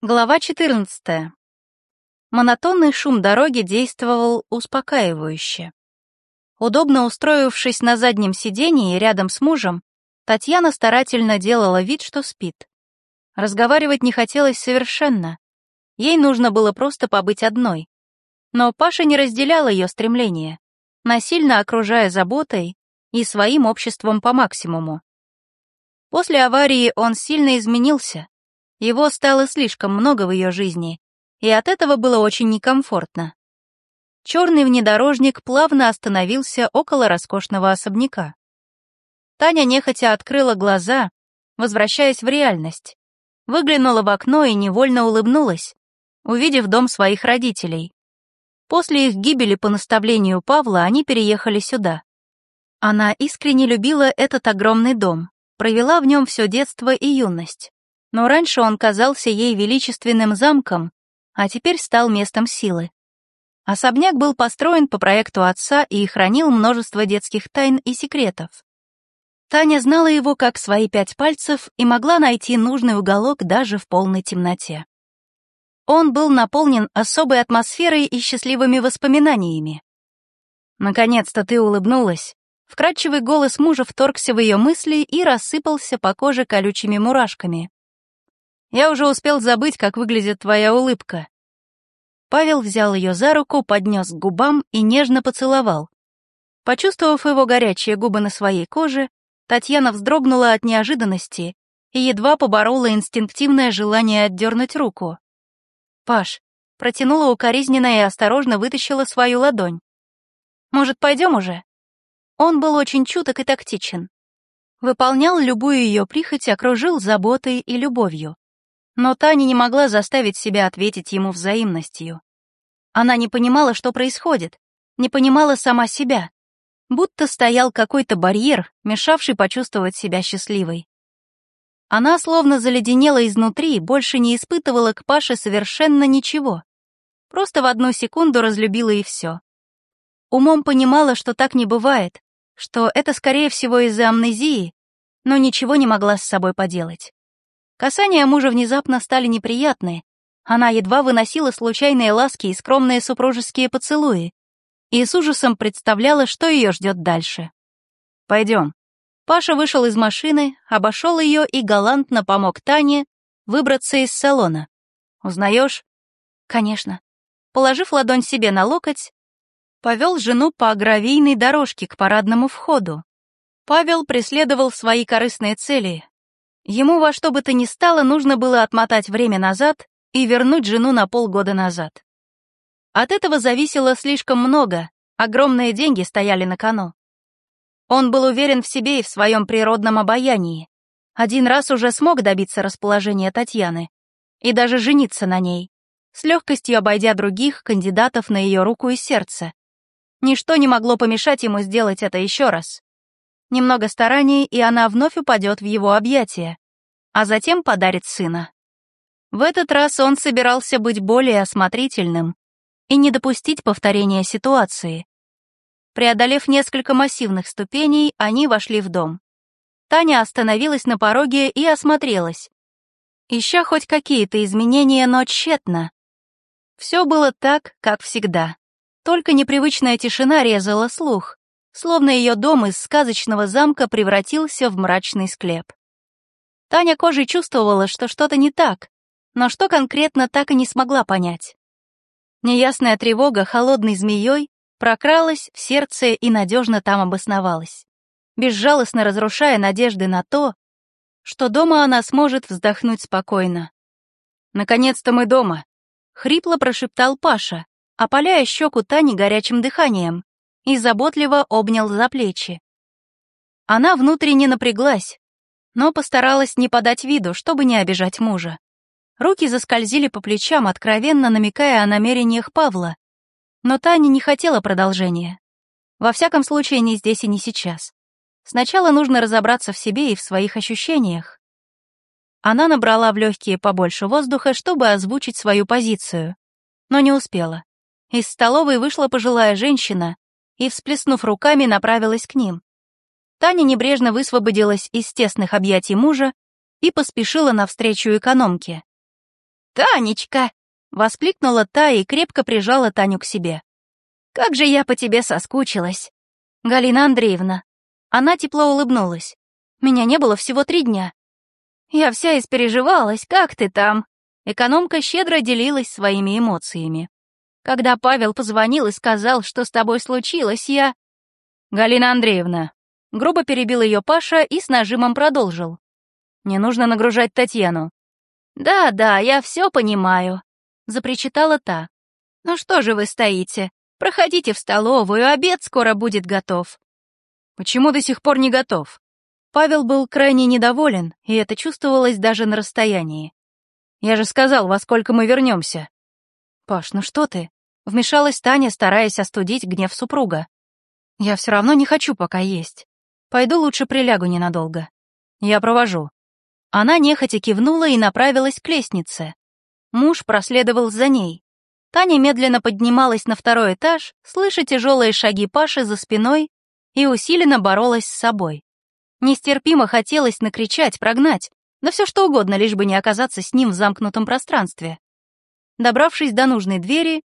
Глава 14. Монотонный шум дороги действовал успокаивающе. Удобно устроившись на заднем сидении рядом с мужем, Татьяна старательно делала вид, что спит. Разговаривать не хотелось совершенно. Ей нужно было просто побыть одной. Но Паша не разделял ее стремление, насильно окружая заботой и своим обществом по максимуму. После аварии он сильно изменился, его стало слишком много в ее жизни, и от этого было очень некомфортно. Черный внедорожник плавно остановился около роскошного особняка. Таня нехотя открыла глаза, возвращаясь в реальность. Выглянула в окно и невольно улыбнулась, увидев дом своих родителей. После их гибели по наставлению Павла они переехали сюда. Она искренне любила этот огромный дом, провела в нем все детство и юность но раньше он казался ей величественным замком, а теперь стал местом силы. Особняк был построен по проекту отца и хранил множество детских тайн и секретов. Таня знала его как свои пять пальцев и могла найти нужный уголок даже в полной темноте. Он был наполнен особой атмосферой и счастливыми воспоминаниями. «Наконец-то ты улыбнулась», Вкрадчивый голос мужа вторгся в ее мысли и рассыпался по коже колючими мурашками. Я уже успел забыть, как выглядит твоя улыбка». Павел взял ее за руку, поднес к губам и нежно поцеловал. Почувствовав его горячие губы на своей коже, Татьяна вздрогнула от неожиданности и едва поборола инстинктивное желание отдернуть руку. «Паш», протянула укоризненно и осторожно вытащила свою ладонь. «Может, пойдем уже?» Он был очень чуток и тактичен. Выполнял любую ее прихоть, окружил заботой и любовью. Но Таня не могла заставить себя ответить ему взаимностью. Она не понимала, что происходит, не понимала сама себя. Будто стоял какой-то барьер, мешавший почувствовать себя счастливой. Она словно заледенела изнутри больше не испытывала к Паше совершенно ничего. Просто в одну секунду разлюбила и все. Умом понимала, что так не бывает, что это, скорее всего, из-за амнезии, но ничего не могла с собой поделать. Касания мужа внезапно стали неприятны. Она едва выносила случайные ласки и скромные супружеские поцелуи. И с ужасом представляла, что ее ждет дальше. «Пойдем». Паша вышел из машины, обошел ее и галантно помог Тане выбраться из салона. «Узнаешь?» «Конечно». Положив ладонь себе на локоть, повел жену по гравийной дорожке к парадному входу. Павел преследовал свои корыстные цели, Ему во что бы то ни стало нужно было отмотать время назад и вернуть жену на полгода назад. От этого зависело слишком много, огромные деньги стояли на кону. Он был уверен в себе и в своем природном обаянии. Один раз уже смог добиться расположения Татьяны и даже жениться на ней, с легкостью обойдя других кандидатов на ее руку и сердце. Ничто не могло помешать ему сделать это еще раз. Немного стараний, и она вновь упадет в его объятия, а затем подарит сына. В этот раз он собирался быть более осмотрительным и не допустить повторения ситуации. Преодолев несколько массивных ступеней, они вошли в дом. Таня остановилась на пороге и осмотрелась. Ища хоть какие-то изменения, но тщетно. Все было так, как всегда. Только непривычная тишина резала слух словно ее дом из сказочного замка превратился в мрачный склеп. Таня кожей чувствовала, что что-то не так, но что конкретно так и не смогла понять. Неясная тревога холодной змеей прокралась в сердце и надежно там обосновалась, безжалостно разрушая надежды на то, что дома она сможет вздохнуть спокойно. «Наконец-то мы дома», — хрипло прошептал Паша, опаляя щеку Тани горячим дыханием и заботливо обнял за плечи. Она внутренне напряглась, но постаралась не подать виду, чтобы не обижать мужа. Руки заскользили по плечам, откровенно намекая о намерениях Павла. Но Таня не хотела продолжения. Во всяком случае, не здесь и не сейчас. Сначала нужно разобраться в себе и в своих ощущениях. Она набрала в легкие побольше воздуха, чтобы озвучить свою позицию, но не успела. Из столовой вышла пожилая женщина и, всплеснув руками, направилась к ним. Таня небрежно высвободилась из тесных объятий мужа и поспешила навстречу экономке. Танечка!» — воскликнула та и крепко прижала Таню к себе. «Как же я по тебе соскучилась!» «Галина Андреевна». Она тепло улыбнулась. «Меня не было всего три дня». «Я вся испереживалась, как ты там?» Экономка щедро делилась своими эмоциями. Когда Павел позвонил и сказал, что с тобой случилось, я... Галина Андреевна. Грубо перебил ее Паша и с нажимом продолжил. Не нужно нагружать Татьяну. Да-да, я все понимаю, запричитала та. Ну что же вы стоите? Проходите в столовую, обед скоро будет готов. Почему до сих пор не готов? Павел был крайне недоволен, и это чувствовалось даже на расстоянии. Я же сказал, во сколько мы вернемся. Паш, ну что ты? Вмешалась Таня, стараясь остудить гнев супруга. «Я все равно не хочу пока есть. Пойду лучше прилягу ненадолго. Я провожу». Она нехотя кивнула и направилась к лестнице. Муж проследовал за ней. Таня медленно поднималась на второй этаж, слыша тяжелые шаги Паши за спиной, и усиленно боролась с собой. Нестерпимо хотелось накричать, прогнать, да все что угодно, лишь бы не оказаться с ним в замкнутом пространстве. Добравшись до нужной двери,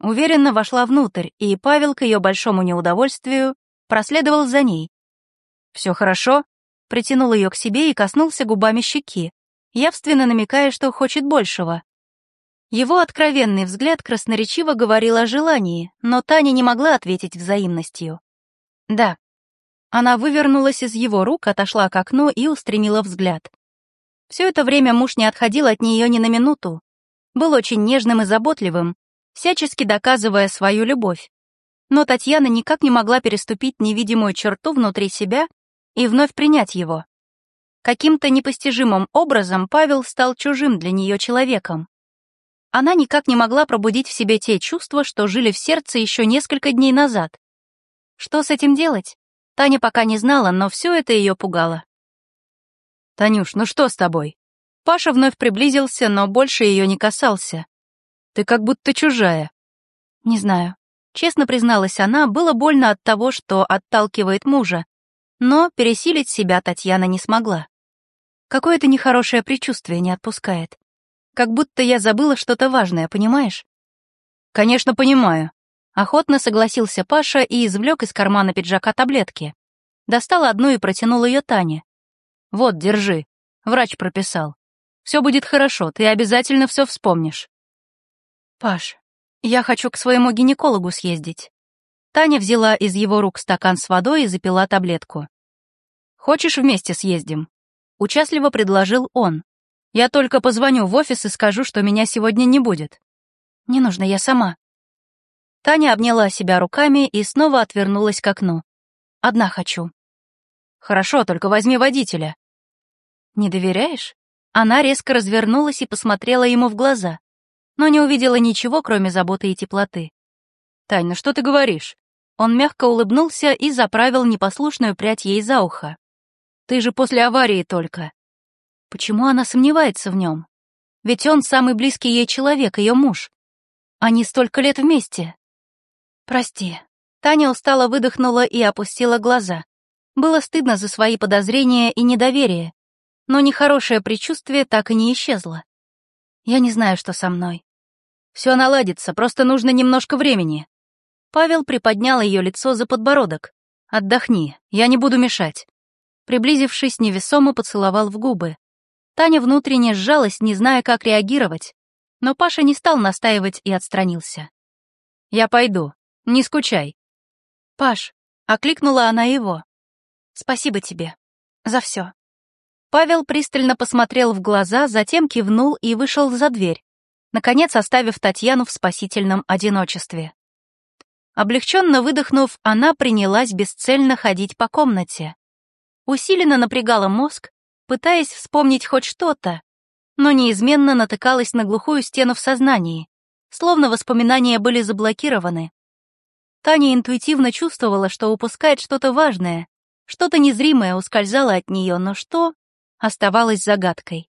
Уверенно вошла внутрь, и Павел, к ее большому неудовольствию, проследовал за ней. «Все хорошо?» Притянул ее к себе и коснулся губами щеки, явственно намекая, что хочет большего. Его откровенный взгляд красноречиво говорил о желании, но Таня не могла ответить взаимностью. «Да». Она вывернулась из его рук, отошла к окну и устремила взгляд. Все это время муж не отходил от нее ни на минуту. Был очень нежным и заботливым, всячески доказывая свою любовь. Но Татьяна никак не могла переступить невидимую черту внутри себя и вновь принять его. Каким-то непостижимым образом Павел стал чужим для нее человеком. Она никак не могла пробудить в себе те чувства, что жили в сердце еще несколько дней назад. Что с этим делать? Таня пока не знала, но все это ее пугало. «Танюш, ну что с тобой?» Паша вновь приблизился, но больше ее не касался. Ты как будто чужая». «Не знаю». Честно призналась она, было больно от того, что отталкивает мужа. Но пересилить себя Татьяна не смогла. Какое-то нехорошее предчувствие не отпускает. Как будто я забыла что-то важное, понимаешь? Конечно, понимаю. Охотно согласился Паша и извлек из кармана пиджака таблетки. Достал одну и протянул ее Тане. Вот, держи. Врач прописал. Все будет хорошо, ты обязательно все вспомнишь. «Паш, я хочу к своему гинекологу съездить». Таня взяла из его рук стакан с водой и запила таблетку. «Хочешь, вместе съездим?» Участливо предложил он. «Я только позвоню в офис и скажу, что меня сегодня не будет». «Не нужно, я сама». Таня обняла себя руками и снова отвернулась к окну. «Одна хочу». «Хорошо, только возьми водителя». «Не доверяешь?» Она резко развернулась и посмотрела ему в глаза но не увидела ничего, кроме заботы и теплоты. «Тань, ну что ты говоришь?» Он мягко улыбнулся и заправил непослушную прядь ей за ухо. «Ты же после аварии только». Почему она сомневается в нем? Ведь он самый близкий ей человек, ее муж. Они столько лет вместе. «Прости». Таня устало выдохнула и опустила глаза. Было стыдно за свои подозрения и недоверие, но нехорошее предчувствие так и не исчезло. Я не знаю, что со мной. Все наладится, просто нужно немножко времени. Павел приподнял ее лицо за подбородок. Отдохни, я не буду мешать. Приблизившись, невесомо поцеловал в губы. Таня внутренне сжалась, не зная, как реагировать. Но Паша не стал настаивать и отстранился. «Я пойду. Не скучай». «Паш», — окликнула она его. «Спасибо тебе. За все». Павел пристально посмотрел в глаза, затем кивнул и вышел за дверь, наконец оставив Татьяну в спасительном одиночестве. Облегченно выдохнув, она принялась бесцельно ходить по комнате. Усиленно напрягала мозг, пытаясь вспомнить хоть что-то, но неизменно натыкалась на глухую стену в сознании, словно воспоминания были заблокированы. Таня интуитивно чувствовала, что упускает что-то важное, что-то незримое ускользало от нее, но что оставалось загадкой.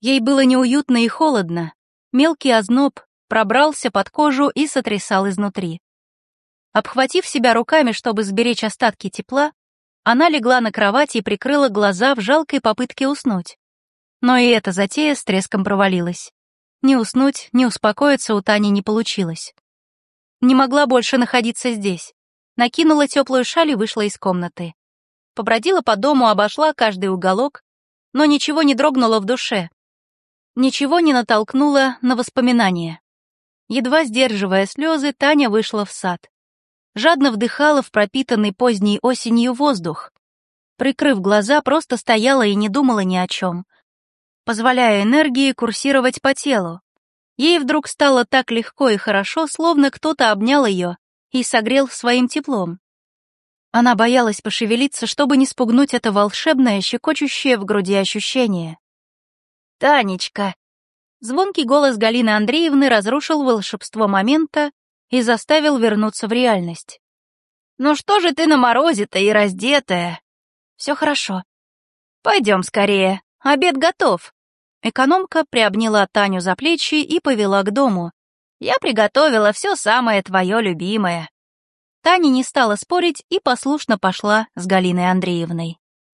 Ей было неуютно и холодно, Мелкий озноб пробрался под кожу и сотрясал изнутри. Обхватив себя руками, чтобы сберечь остатки тепла, она легла на кровати и прикрыла глаза в жалкой попытке уснуть. Но и эта затея с треском провалилась. Ни уснуть, ни успокоиться у Тани не получилось. Не могла больше находиться здесь. Накинула теплую шаль и вышла из комнаты. Побродила по дому, обошла каждый уголок, но ничего не дрогнуло в душе. Ничего не натолкнуло на воспоминания. Едва сдерживая слезы, Таня вышла в сад. Жадно вдыхала в пропитанный поздней осенью воздух. Прикрыв глаза, просто стояла и не думала ни о чем, позволяя энергии курсировать по телу. Ей вдруг стало так легко и хорошо, словно кто-то обнял ее и согрел своим теплом. Она боялась пошевелиться, чтобы не спугнуть это волшебное, щекочущее в груди ощущение. «Танечка!» Звонкий голос Галины Андреевны разрушил волшебство момента и заставил вернуться в реальность. «Ну что же ты на морозе-то и раздетая?» «Все хорошо. Пойдем скорее, обед готов». Экономка приобняла Таню за плечи и повела к дому. «Я приготовила все самое твое любимое». Таня не стала спорить и послушно пошла с Галиной Андреевной.